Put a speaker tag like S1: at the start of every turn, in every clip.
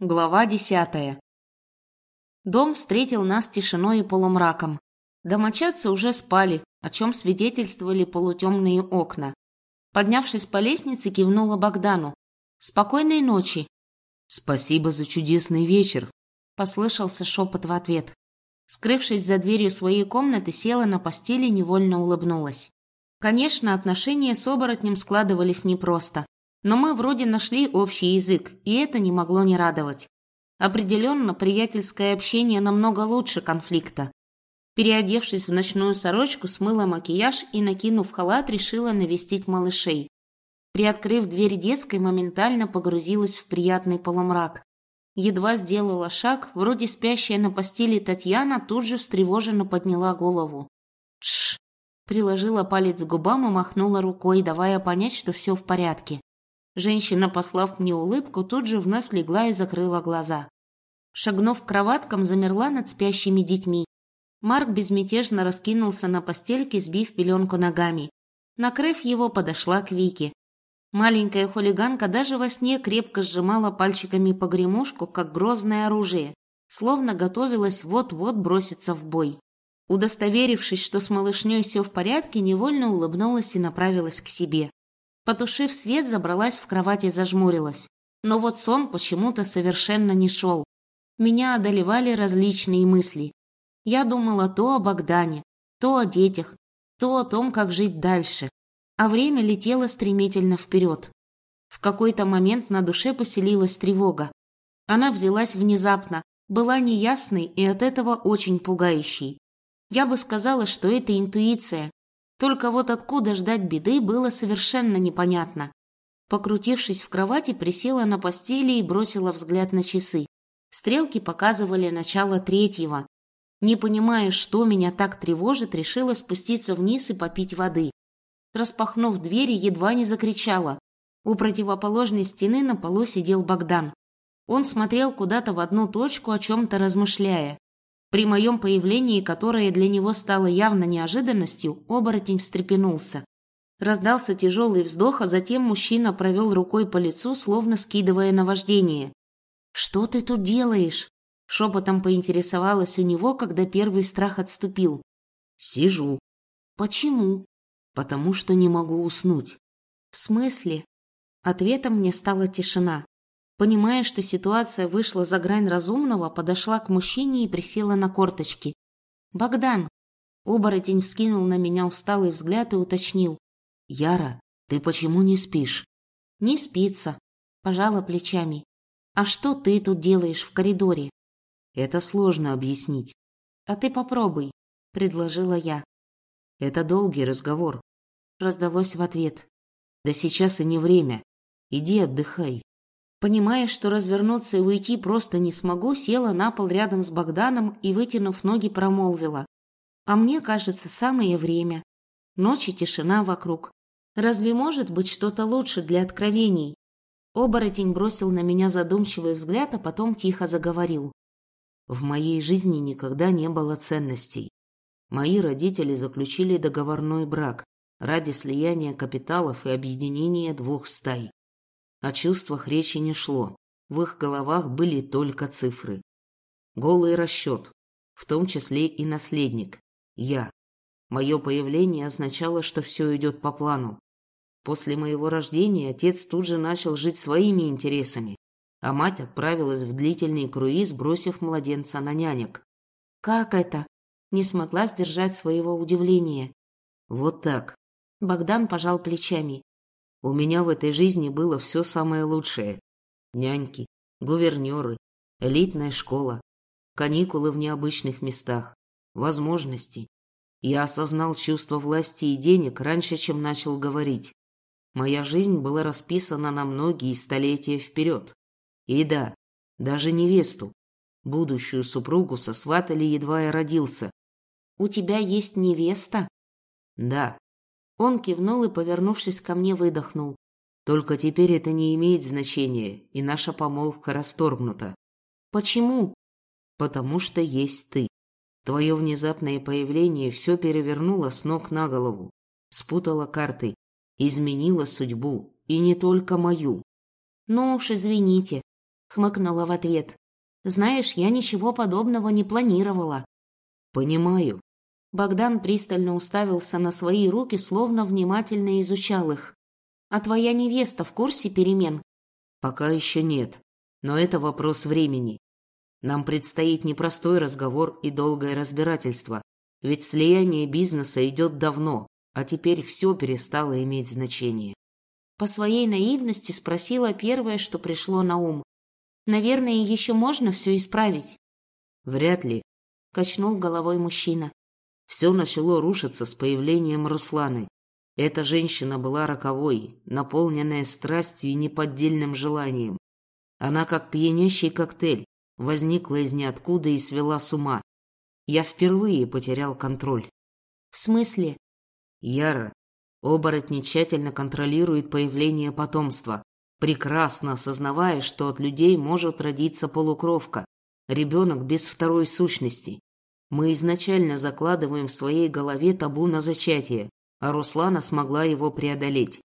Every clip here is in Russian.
S1: Глава десятая. Дом встретил нас тишиной и полумраком. Домочадцы уже спали, о чем свидетельствовали полутемные окна. Поднявшись по лестнице, кивнула Богдану. «Спокойной ночи!»
S2: «Спасибо за чудесный вечер!» – послышался шепот в ответ.
S1: Скрывшись за дверью своей комнаты, села на постели и невольно улыбнулась. Конечно, отношения с оборотнем складывались непросто. Но мы вроде нашли общий язык, и это не могло не радовать. Определенно, приятельское общение намного лучше конфликта. Переодевшись в ночную сорочку, смыла макияж и, накинув халат, решила навестить малышей. Приоткрыв дверь детской, моментально погрузилась в приятный полумрак. Едва сделала шаг, вроде спящая на постели Татьяна тут же встревоженно подняла голову. «Тш!» Приложила палец к губам и махнула рукой, давая понять, что все в порядке. Женщина, послав мне улыбку, тут же вновь легла и закрыла глаза. Шагнув к кроваткам, замерла над спящими детьми. Марк безмятежно раскинулся на постельке, сбив пеленку ногами. Накрыв его, подошла к Вике. Маленькая хулиганка даже во сне крепко сжимала пальчиками погремушку, как грозное оружие, словно готовилась вот-вот броситься в бой. Удостоверившись, что с малышней все в порядке, невольно улыбнулась и направилась к себе. Потушив свет, забралась в кровать и зажмурилась. Но вот сон почему-то совершенно не шел. Меня одолевали различные мысли. Я думала то о Богдане, то о детях, то о том, как жить дальше. А время летело стремительно вперед. В какой-то момент на душе поселилась тревога. Она взялась внезапно, была неясной и от этого очень пугающей. Я бы сказала, что это интуиция, только вот откуда ждать беды было совершенно непонятно. Покрутившись в кровати, присела на постели и бросила взгляд на часы. Стрелки показывали начало третьего. Не понимая, что меня так тревожит, решила спуститься вниз и попить воды. Распахнув двери, едва не закричала. У противоположной стены на полу сидел Богдан. Он смотрел куда-то в одну точку, о чем-то размышляя. При моем появлении, которое для него стало явно неожиданностью, оборотень встрепенулся. Раздался тяжелый вздох, а затем мужчина провел рукой по лицу, словно скидывая наваждение. «Что ты тут делаешь?» Шепотом поинтересовалась у него, когда первый страх отступил.
S2: «Сижу».
S1: «Почему?»
S2: «Потому что не могу уснуть».
S1: «В смысле?» Ответом мне стала тишина. Понимая, что ситуация вышла за грань разумного, подошла к мужчине и присела на корточки. «Богдан!» Оборотень вскинул на меня усталый взгляд и уточнил.
S2: «Яра, ты почему не спишь?»
S1: «Не спится», – пожала плечами. «А что ты тут делаешь в коридоре?»
S2: «Это сложно объяснить».
S1: «А ты попробуй», – предложила я.
S2: «Это долгий разговор», –
S1: раздалось в ответ.
S2: «Да сейчас и не время. Иди отдыхай».
S1: Понимая, что развернуться и уйти просто не смогу, села на пол рядом с Богданом и, вытянув ноги, промолвила. А мне кажется, самое время. Ночи тишина вокруг. Разве может быть что-то лучше для откровений? Оборотень бросил на меня задумчивый взгляд, а потом тихо заговорил.
S2: В моей жизни никогда не было ценностей. Мои родители заключили договорной брак ради слияния капиталов и объединения двух стай. О чувствах речи не шло. В их головах были только цифры. Голый расчет, в том числе и наследник. Я. Мое появление означало, что все идет по плану. После моего рождения отец тут же начал жить своими интересами, а мать отправилась в длительный круиз, бросив младенца на нянек.
S1: «Как это?» Не смогла сдержать своего удивления.
S2: «Вот так».
S1: Богдан пожал плечами.
S2: У меня в этой жизни было все самое лучшее. Няньки, гувернеры, элитная школа, каникулы в необычных местах, возможности. Я осознал чувство власти и денег раньше, чем начал говорить. Моя жизнь была расписана на многие столетия вперед. И да, даже невесту, будущую супругу сосватали, едва я родился.
S1: «У тебя есть невеста?»
S2: «Да,
S1: он кивнул и, повернувшись ко мне, выдохнул.
S2: Только теперь это не имеет значения, и наша помолвка расторгнута.
S1: Почему?
S2: Потому что есть ты. Твое внезапное появление все перевернуло с ног на голову, спутало карты, изменило судьбу, и не только мою.
S1: Ну уж извините. Хмыкнула в ответ. Знаешь, я ничего подобного не планировала.
S2: Понимаю.
S1: Богдан пристально уставился на свои руки, словно внимательно изучал их. А твоя невеста в курсе перемен?
S2: Пока еще нет, но это вопрос времени. Нам предстоит непростой разговор и долгое разбирательство, ведь слияние бизнеса идет давно, а теперь все перестало иметь значение.
S1: По своей наивности спросила первое, что пришло на ум. Наверное, еще можно все исправить.
S2: Вряд ли, качнул головой мужчина. Все начало рушиться с появлением Русланы. Эта женщина была роковой, наполненная страстью и неподдельным желанием. Она, как пьянящий коктейль, возникла из ниоткуда и свела с ума. Я впервые потерял контроль.
S1: В смысле?
S2: Яра, оборотни тщательно контролирует появление потомства, прекрасно осознавая, что от людей может родиться полукровка, ребенок без второй сущности. Мы изначально закладываем в своей голове табу на зачатие, а Руслана смогла его преодолеть.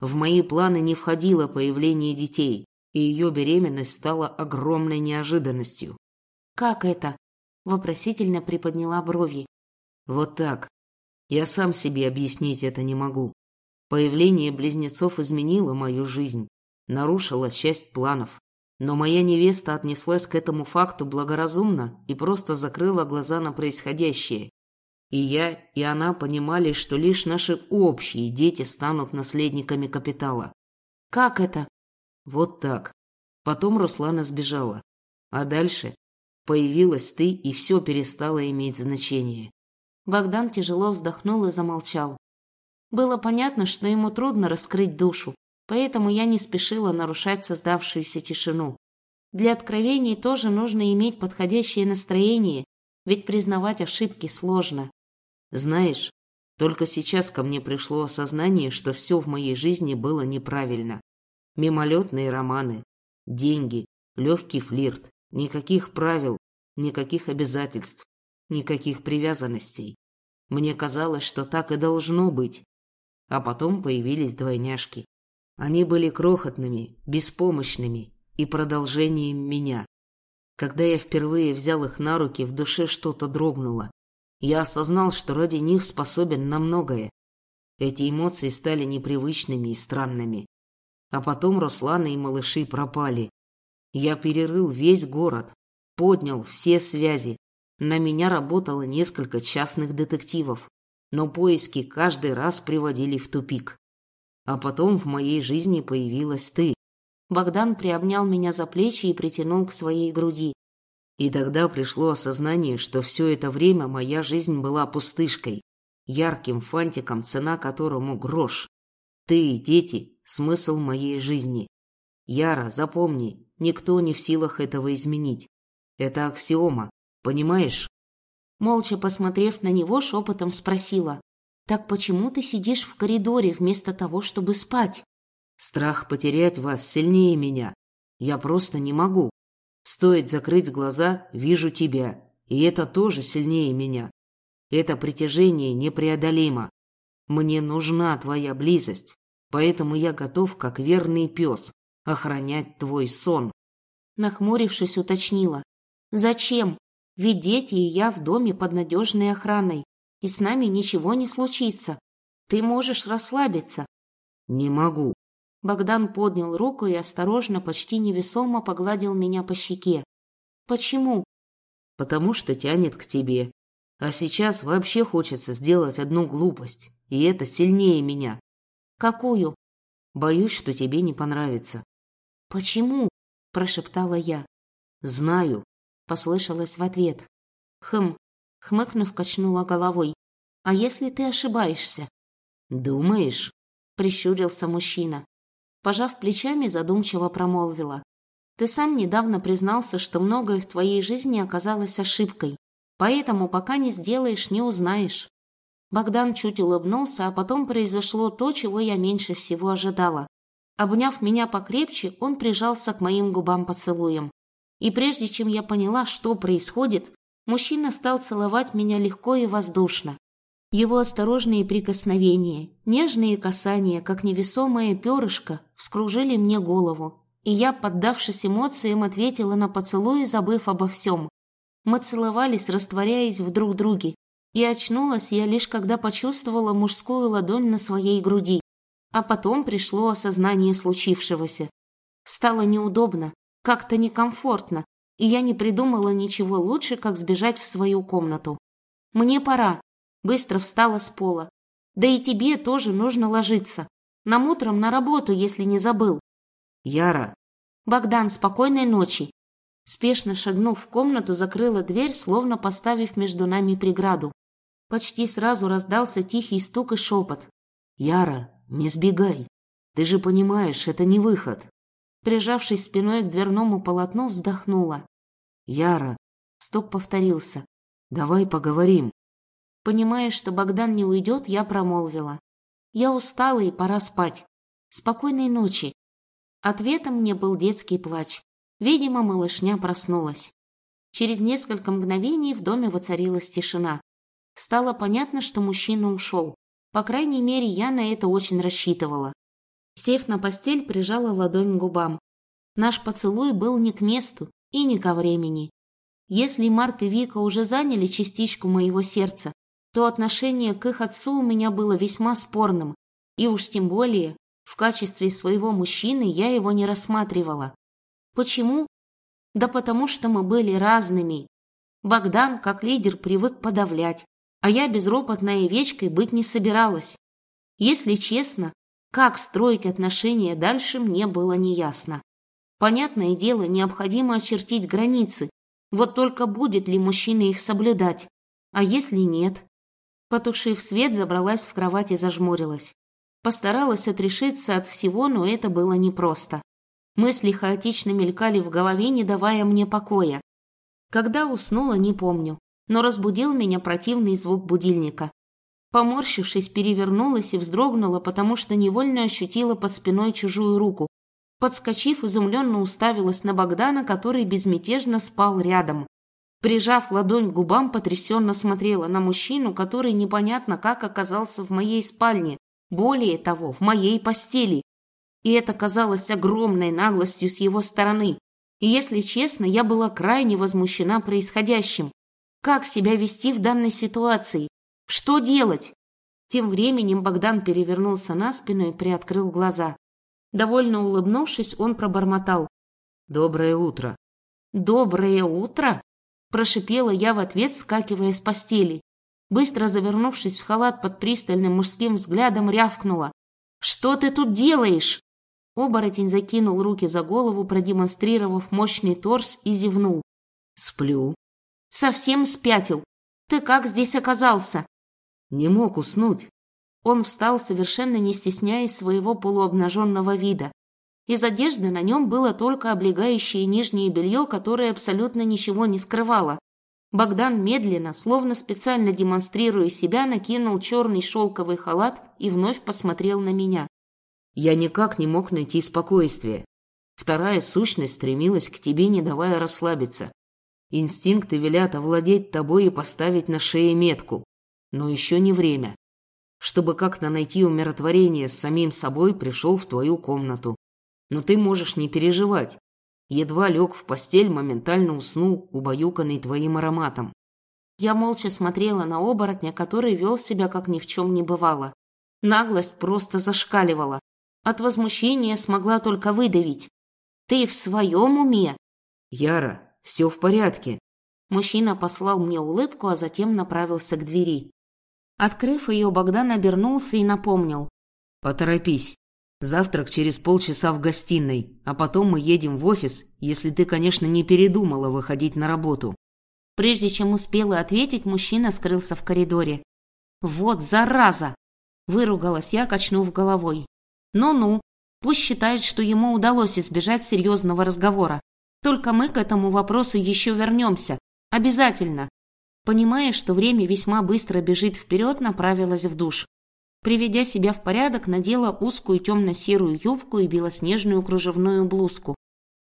S2: В мои планы не входило появление детей, и ее беременность стала огромной неожиданностью.
S1: «Как это?» – вопросительно приподняла брови.
S2: «Вот так. Я сам себе объяснить это не могу. Появление близнецов изменило мою жизнь, нарушило часть планов. Но моя невеста отнеслась к этому факту благоразумно и просто закрыла глаза на происходящее. И я, и она понимали, что лишь наши общие дети станут наследниками капитала.
S1: Как это?
S2: Вот так. Потом Руслана сбежала. А дальше появилась ты, и все перестало иметь значение.
S1: Богдан тяжело вздохнул и замолчал. Было понятно, что ему трудно раскрыть душу, поэтому я не спешила нарушать создавшуюся тишину. Для откровений тоже нужно иметь подходящее настроение, ведь признавать ошибки сложно.
S2: Знаешь, только сейчас ко мне пришло осознание, что все в моей жизни было неправильно. Мимолетные романы, деньги, легкий флирт, никаких правил, никаких обязательств, никаких привязанностей. Мне казалось, что так и должно быть. А потом появились двойняшки. Они были крохотными, беспомощными и продолжением меня. Когда я впервые взял их на руки, в душе что-то дрогнуло. Я осознал, что ради них способен на многое. Эти эмоции стали непривычными и странными. А потом Руслана и малыши пропали. Я перерыл весь город, поднял все связи. На меня работало несколько частных детективов, но поиски каждый раз приводили в тупик. А потом в моей жизни появилась ты.
S1: Богдан приобнял меня за плечи и притянул к своей груди.
S2: И тогда пришло осознание, что все это время моя жизнь была пустышкой, ярким фантиком, цена которому грош. Ты и дети – смысл моей жизни. Яра, запомни, никто не в силах этого изменить. Это аксиома, понимаешь?
S1: Молча посмотрев на него, шепотом спросила. Так почему ты сидишь в коридоре вместо того, чтобы спать?
S2: Страх потерять вас сильнее меня. Я просто не могу. Стоит закрыть глаза, вижу тебя, и это тоже сильнее меня. Это притяжение непреодолимо. Мне нужна твоя близость, поэтому я готов, как верный пес, охранять твой сон.
S1: Нахмурившись, уточнила. Зачем? Ведь дети и я в доме под надежной охраной и с нами ничего не случится. Ты можешь расслабиться.
S2: Не могу.
S1: Богдан поднял руку и осторожно, почти невесомо погладил меня по щеке. Почему?
S2: Потому что тянет к тебе. А сейчас вообще хочется сделать одну глупость, и это сильнее меня.
S1: Какую?
S2: Боюсь, что тебе не понравится.
S1: Почему? прошептала я.
S2: Знаю,
S1: послышалось в ответ. Хм, Хмыкнув, качнула головой. «А если ты ошибаешься?»
S2: «Думаешь?» — прищурился мужчина.
S1: Пожав плечами, задумчиво промолвила. «Ты сам недавно признался, что многое в твоей жизни оказалось ошибкой, поэтому пока не сделаешь, не узнаешь». Богдан чуть улыбнулся, а потом произошло то, чего я меньше всего ожидала. Обняв меня покрепче, он прижался к моим губам поцелуем. И прежде чем я поняла, что происходит, Мужчина стал целовать меня легко и воздушно. Его осторожные прикосновения, нежные касания, как невесомое перышко, вскружили мне голову, и я, поддавшись эмоциям, ответила на поцелуй, забыв обо всем. Мы целовались, растворяясь в друг друге, и очнулась я лишь когда почувствовала мужскую ладонь на своей груди, а потом пришло осознание случившегося. Стало неудобно, как-то некомфортно, и я не придумала ничего лучше, как сбежать в свою комнату. «Мне пора», — быстро встала с пола. «Да и тебе тоже нужно ложиться. Нам утром на работу, если не забыл».
S2: «Яра».
S1: «Богдан, спокойной ночи». Спешно шагнув в комнату, закрыла дверь, словно поставив между нами преграду. Почти сразу раздался тихий стук и шепот.
S2: «Яра, не сбегай. Ты же понимаешь, это не выход»
S1: прижавшись спиной к дверному полотну, вздохнула.
S2: «Яра!»
S1: Стук повторился.
S2: «Давай поговорим».
S1: Понимая, что Богдан не уйдет, я промолвила. «Я устала и пора спать. Спокойной ночи». Ответом мне был детский плач. Видимо, малышня проснулась. Через несколько мгновений в доме воцарилась тишина. Стало понятно, что мужчина ушел. По крайней мере, я на это очень рассчитывала. Сев на постель, прижала ладонь к губам. Наш поцелуй был не к месту и не ко времени. Если Марк и Вика уже заняли частичку моего сердца, то отношение к их отцу у меня было весьма спорным, и уж тем более в качестве своего мужчины я его не рассматривала. Почему? Да потому что мы были разными. Богдан, как лидер, привык подавлять, а я безропотной овечкой быть не собиралась. Если честно, как строить отношения дальше, мне было неясно. Понятное дело, необходимо очертить границы. Вот только будет ли мужчина их соблюдать? А если нет? Потушив свет, забралась в кровать и зажмурилась. Постаралась отрешиться от всего, но это было непросто. Мысли хаотично мелькали в голове, не давая мне покоя. Когда уснула, не помню, но разбудил меня противный звук будильника. Поморщившись, перевернулась и вздрогнула, потому что невольно ощутила под спиной чужую руку. Подскочив, изумленно уставилась на Богдана, который безмятежно спал рядом. Прижав ладонь к губам, потрясенно смотрела на мужчину, который непонятно как оказался в моей спальне, более того, в моей постели. И это казалось огромной наглостью с его стороны. И если честно, я была крайне возмущена происходящим. Как себя вести в данной ситуации? Что делать? Тем временем Богдан перевернулся на спину и приоткрыл глаза. Довольно улыбнувшись, он пробормотал.
S2: «Доброе утро».
S1: «Доброе утро?» Прошипела я в ответ, скакивая с постели. Быстро завернувшись в халат под пристальным мужским взглядом, рявкнула. «Что ты тут делаешь?» Оборотень закинул руки за голову, продемонстрировав мощный торс, и зевнул.
S2: «Сплю».
S1: «Совсем спятил. Ты как здесь оказался?»
S2: Не мог уснуть.
S1: Он встал, совершенно не стесняясь своего полуобнаженного вида. Из одежды на нем было только облегающее нижнее белье, которое абсолютно ничего не скрывало. Богдан медленно, словно специально демонстрируя себя, накинул черный шелковый халат и вновь посмотрел на меня.
S2: Я никак не мог найти спокойствия. Вторая сущность стремилась к тебе, не давая расслабиться. Инстинкты велят овладеть тобой и поставить на шее метку. Но еще не время. Чтобы как-то найти умиротворение с самим собой, пришел в твою комнату. Но ты можешь не переживать. Едва лег в постель, моментально уснул, убаюканный твоим ароматом.
S1: Я молча смотрела на оборотня, который вел себя, как ни в чем не бывало. Наглость просто зашкаливала. От возмущения смогла только выдавить. «Ты в своем уме?»
S2: «Яра, все в порядке».
S1: Мужчина послал мне улыбку, а затем направился к двери. Открыв ее, Богдан обернулся и напомнил.
S2: «Поторопись. Завтрак через полчаса в гостиной, а потом мы едем в офис, если ты, конечно, не передумала выходить на работу».
S1: Прежде чем успела ответить, мужчина скрылся в коридоре. «Вот зараза!» – выругалась я, качнув головой. «Ну-ну, пусть считает, что ему удалось избежать серьезного разговора. Только мы к этому вопросу еще вернемся. Обязательно. Понимая, что время весьма быстро бежит вперед, направилась в душ. Приведя себя в порядок, надела узкую темно-серую юбку и белоснежную кружевную блузку.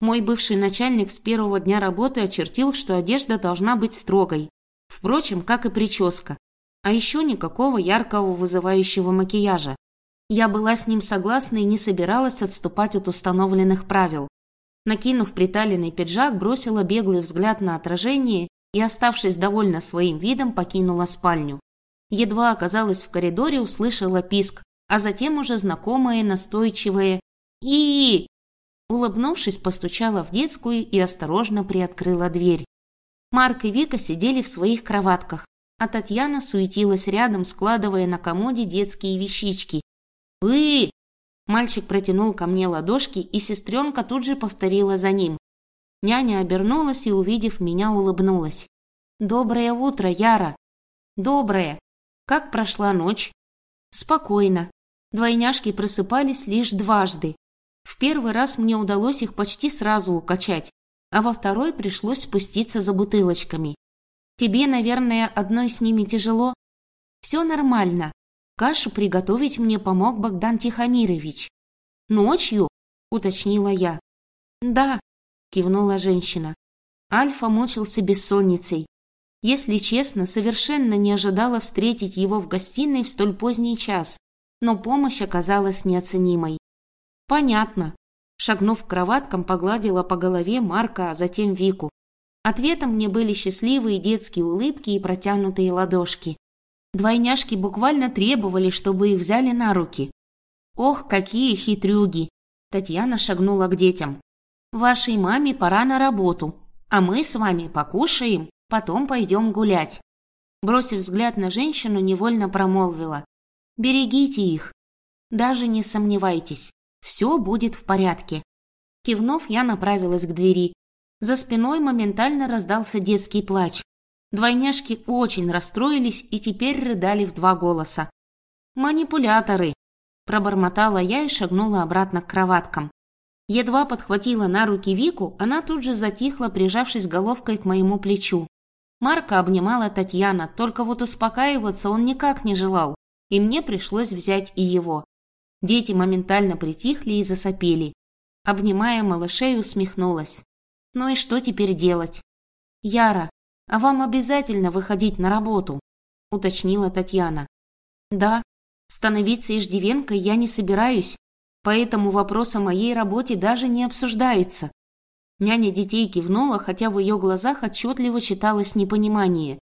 S1: Мой бывший начальник с первого дня работы очертил, что одежда должна быть строгой. Впрочем, как и прическа. А еще никакого яркого вызывающего макияжа. Я была с ним согласна и не собиралась отступать от установленных правил. Накинув приталенный пиджак, бросила беглый взгляд на отражение и, оставшись довольна своим видом, покинула спальню. Едва оказалась в коридоре, услышала писк, а затем уже знакомое настойчивое и Улыбнувшись, постучала в детскую и осторожно приоткрыла дверь. Марк и Вика сидели в своих кроватках, а Татьяна суетилась рядом, складывая на комоде детские вещички. «Вы!» Мальчик протянул ко мне ладошки, и сестренка тут же повторила за ним. Няня обернулась и, увидев меня, улыбнулась. «Доброе утро, Яра!» «Доброе! Как прошла ночь?» «Спокойно. Двойняшки просыпались лишь дважды. В первый раз мне удалось их почти сразу укачать, а во второй пришлось спуститься за бутылочками. Тебе, наверное, одной с ними тяжело? Все нормально. Кашу приготовить мне помог Богдан Тихомирович. Ночью? Уточнила я. Да, кивнула женщина. Альфа мучился бессонницей. Если честно, совершенно не ожидала встретить его в гостиной в столь поздний час, но помощь оказалась неоценимой. Понятно. Шагнув к кроваткам, погладила по голове Марка, а затем Вику. Ответом мне были счастливые детские улыбки и протянутые ладошки. Двойняшки буквально требовали, чтобы их взяли на руки. Ох, какие хитрюги! Татьяна шагнула к детям. Вашей маме пора на работу, а мы с вами покушаем, потом пойдем гулять. Бросив взгляд на женщину, невольно промолвила. Берегите их. Даже не сомневайтесь, все будет в порядке. Кивнув, я направилась к двери. За спиной моментально раздался детский плач. Двойняшки очень расстроились и теперь рыдали в два голоса. «Манипуляторы!» – пробормотала я и шагнула обратно к кроваткам. Едва подхватила на руки Вику, она тут же затихла, прижавшись головкой к моему плечу. Марка обнимала Татьяна, только вот успокаиваться он никак не желал, и мне пришлось взять и его. Дети моментально притихли и засопели. Обнимая малышей, усмехнулась. Ну и что теперь делать? Яра, а вам обязательно выходить на работу? Уточнила Татьяна. Да, становиться иждивенкой я не собираюсь, поэтому вопрос о моей работе даже не обсуждается. Няня детей кивнула, хотя в ее глазах отчетливо читалось непонимание.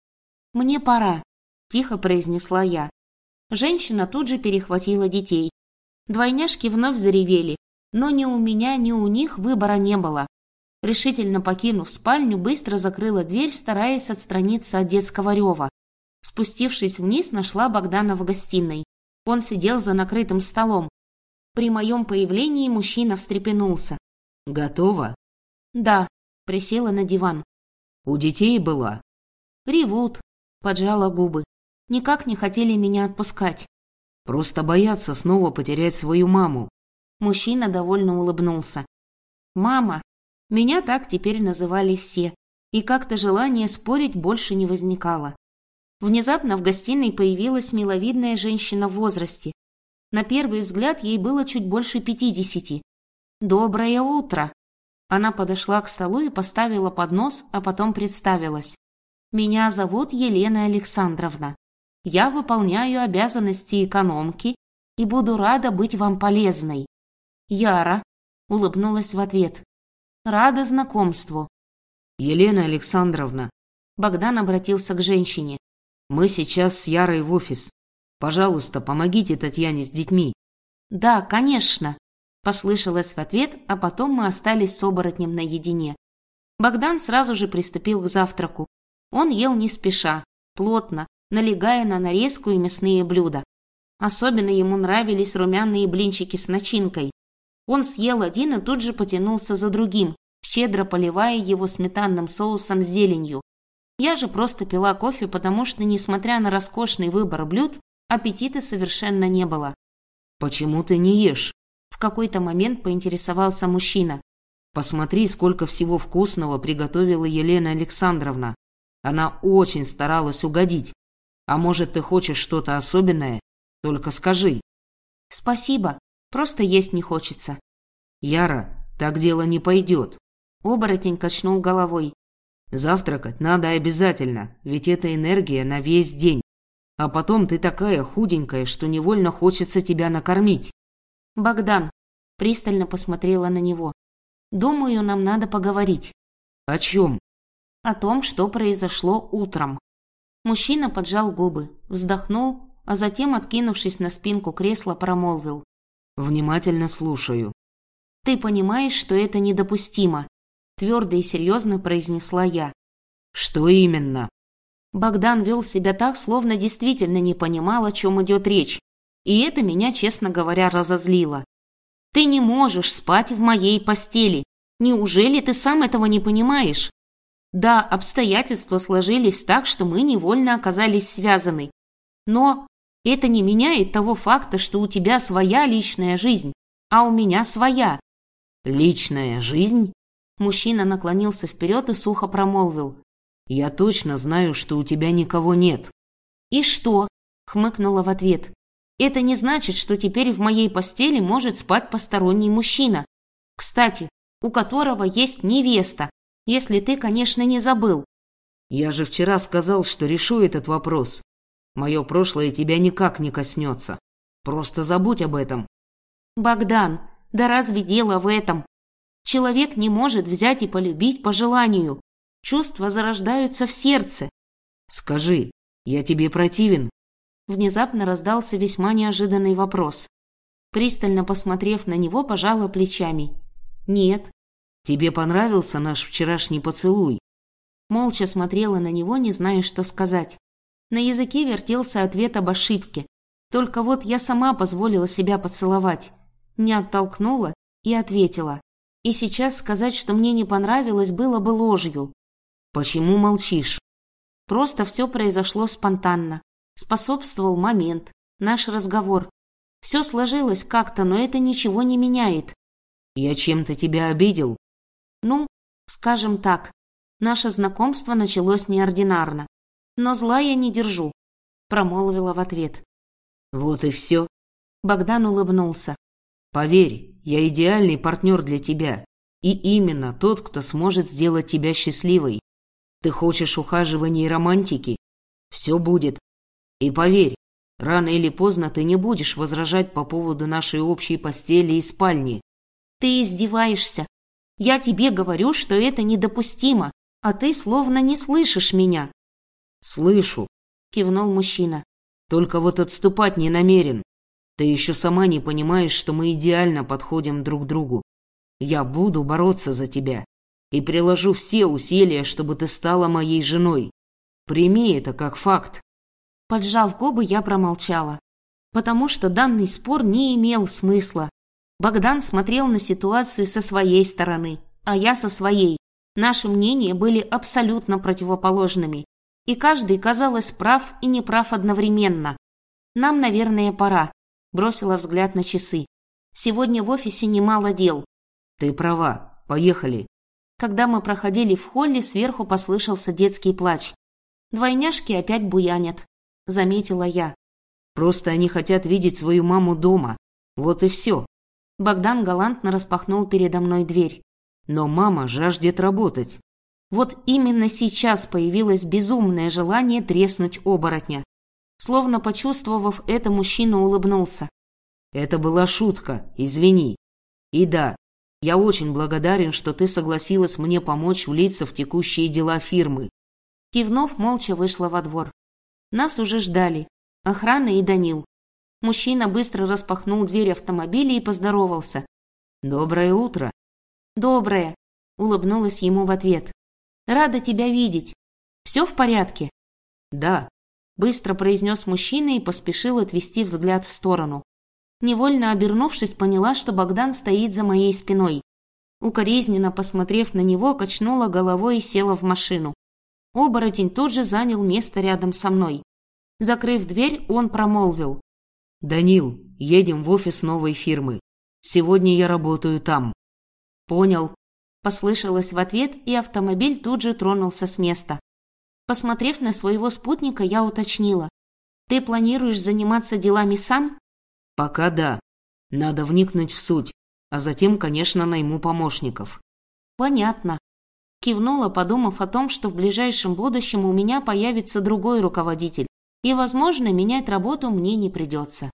S1: «Мне пора», – тихо произнесла я. Женщина тут же перехватила детей. Двойняшки вновь заревели, но ни у меня, ни у них выбора не было. Решительно покинув спальню, быстро закрыла дверь, стараясь отстраниться от детского рева. Спустившись вниз, нашла Богдана в гостиной. Он сидел за накрытым столом. При моем появлении мужчина встрепенулся.
S2: «Готова?»
S1: «Да», присела на диван.
S2: «У детей была?»
S1: «Ревут», поджала губы. Никак не хотели меня отпускать.
S2: Просто боятся снова потерять свою маму.
S1: Мужчина довольно улыбнулся. Мама. Меня так теперь называли все. И как-то желание спорить больше не возникало. Внезапно в гостиной появилась миловидная женщина в возрасте. На первый взгляд ей было чуть больше пятидесяти. «Доброе утро!» Она подошла к столу и поставила поднос, а потом представилась. «Меня зовут Елена Александровна я выполняю обязанности экономки и буду рада быть вам полезной. Яра улыбнулась в ответ. Рада знакомству.
S2: Елена Александровна.
S1: Богдан обратился к женщине.
S2: Мы сейчас с Ярой в офис. Пожалуйста, помогите Татьяне с детьми.
S1: Да, конечно. Послышалось в ответ, а потом мы остались с оборотнем наедине. Богдан сразу же приступил к завтраку. Он ел не спеша, плотно, налегая на нарезку и мясные блюда. Особенно ему нравились румяные блинчики с начинкой. Он съел один и тут же потянулся за другим, щедро поливая его сметанным соусом с зеленью. Я же просто пила кофе, потому что, несмотря на роскошный выбор блюд, аппетита совершенно не было.
S2: «Почему ты не ешь?»
S1: В какой-то момент поинтересовался мужчина.
S2: «Посмотри, сколько всего вкусного приготовила Елена Александровна. Она очень старалась угодить. А может, ты хочешь что-то особенное? Только скажи.
S1: Спасибо. Просто есть не хочется.
S2: Яра, так дело не пойдет.
S1: Оборотень качнул головой.
S2: Завтракать надо обязательно, ведь это энергия на весь день. А потом ты такая худенькая, что невольно хочется тебя накормить.
S1: Богдан пристально посмотрела на него. Думаю, нам надо поговорить.
S2: О чем?
S1: О том, что произошло утром. Мужчина поджал губы, вздохнул, а затем, откинувшись на спинку кресла, промолвил.
S2: Внимательно слушаю.
S1: Ты понимаешь, что это недопустимо, твердо и серьезно произнесла я.
S2: Что именно?
S1: Богдан вел себя так, словно действительно не понимал, о чем идет речь. И это меня, честно говоря, разозлило. Ты не можешь спать в моей постели. Неужели ты сам этого не понимаешь? Да, обстоятельства сложились так, что мы невольно оказались связаны. Но это не меняет того факта, что у тебя своя личная жизнь, а у меня своя.
S2: Личная жизнь?
S1: Мужчина наклонился вперед и сухо промолвил.
S2: Я точно знаю, что у тебя никого нет.
S1: И что? Хмыкнула в ответ. Это не значит, что теперь в моей постели может спать посторонний мужчина. Кстати, у которого есть невеста, если ты, конечно, не забыл.
S2: Я же вчера сказал, что решу этот вопрос. Мое прошлое тебя никак не коснется. Просто забудь об этом.
S1: Богдан, да разве дело в этом? Человек не может взять и полюбить по желанию. Чувства зарождаются в сердце.
S2: Скажи, я тебе противен?
S1: Внезапно раздался весьма неожиданный вопрос. Пристально посмотрев на него, пожала плечами. «Нет».
S2: «Тебе понравился наш вчерашний поцелуй?»
S1: Молча смотрела на него, не зная, что сказать. На языке вертелся ответ об ошибке. Только вот я сама позволила себя поцеловать. Не оттолкнула и ответила. И сейчас сказать, что мне не понравилось, было бы ложью.
S2: «Почему молчишь?»
S1: Просто все произошло спонтанно. Способствовал момент, наш разговор. Все сложилось как-то, но это ничего не меняет.
S2: Я чем-то тебя обидел?
S1: Ну, скажем так, наше знакомство началось неординарно. Но зла я не держу, промолвила в ответ.
S2: Вот и все.
S1: Богдан улыбнулся.
S2: Поверь, я идеальный партнер для тебя. И именно тот, кто сможет сделать тебя счастливой. Ты хочешь ухаживания и романтики? Все будет. И поверь, рано или поздно ты не будешь возражать по поводу нашей общей постели и спальни.
S1: Ты издеваешься. Я тебе говорю, что это недопустимо, а ты словно не слышишь меня.
S2: Слышу,
S1: кивнул мужчина.
S2: Только вот отступать не намерен. Ты еще сама не понимаешь, что мы идеально подходим друг другу. Я буду бороться за тебя и приложу все усилия, чтобы ты стала моей женой. Прими это как факт.
S1: Поджав губы, я промолчала, потому что данный спор не имел смысла. Богдан смотрел на ситуацию со своей стороны, а я со своей. Наши мнения были абсолютно противоположными, и каждый, казалось, прав и неправ одновременно. Нам, наверное, пора. Бросила взгляд на часы. Сегодня в офисе немало дел.
S2: Ты права. Поехали.
S1: Когда мы проходили в холле, сверху послышался детский плач. Двойняшки опять буянят заметила я.
S2: Просто они хотят видеть свою маму дома. Вот и все.
S1: Богдан галантно распахнул передо мной дверь.
S2: Но мама жаждет работать.
S1: Вот именно сейчас появилось безумное желание треснуть оборотня. Словно почувствовав это, мужчина улыбнулся.
S2: Это была шутка, извини. И да, я очень благодарен, что ты согласилась мне помочь влиться в текущие дела фирмы.
S1: Кивнув, молча вышла во двор. Нас уже ждали. Охрана и Данил. Мужчина быстро распахнул дверь автомобиля и поздоровался.
S2: «Доброе утро».
S1: «Доброе», — улыбнулась ему в ответ. «Рада тебя видеть. Все в порядке?»
S2: «Да», —
S1: быстро произнес мужчина и поспешил отвести взгляд в сторону. Невольно обернувшись, поняла, что Богдан стоит за моей спиной. Укоризненно посмотрев на него, качнула головой и села в машину. Оборотень тут же занял место рядом со мной. Закрыв дверь, он промолвил.
S2: «Данил, едем в офис новой фирмы. Сегодня я работаю там».
S1: «Понял», – послышалось в ответ, и автомобиль тут же тронулся с места. Посмотрев на своего спутника, я уточнила. «Ты планируешь заниматься делами сам?»
S2: «Пока да. Надо вникнуть в суть, а затем, конечно, найму помощников».
S1: «Понятно», Кивнула, подумав о том, что в ближайшем будущем у меня появится другой руководитель, и, возможно, менять работу мне не придется.